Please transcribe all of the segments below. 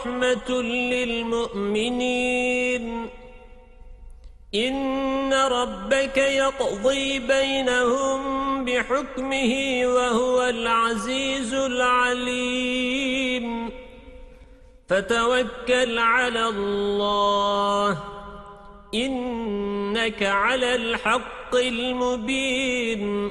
ورحمة للمؤمنين. إن ربك يقضي بينهم بحكمه وهو العزيز العليم. فتوكل على الله. إنك على الحق المبين.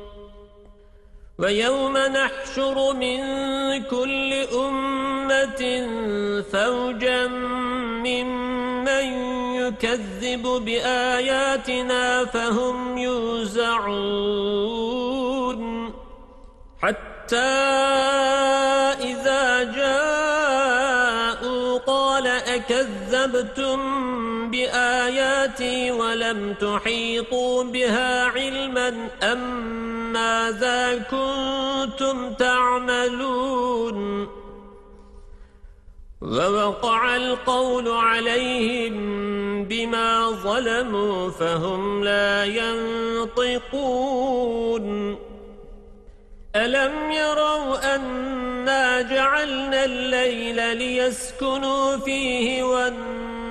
ويوم نحشر من كل أمة فوجا ممن يكذب بآياتنا فهم يوزعون. حتى إذا جاءوا قال أكذبتم بآياتي ولم تحيطوا بها علما أم ماذا كنتم تعملون؟ ووقع القول عليهم بما ظلموا فهم لا ينطقون. ألم يروا أنا جعلنا الليل ليسكنوا فيه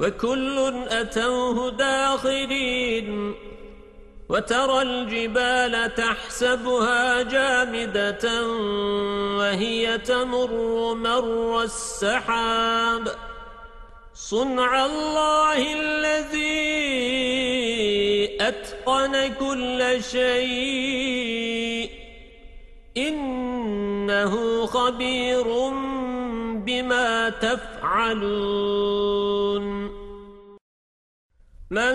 وكل أتوه داخلين وترى الجبال تحسبها جامدة وهي تمر مر السحاب. صنع الله الذي أتقن كل شيء. إنه خبير بما تفعلون. من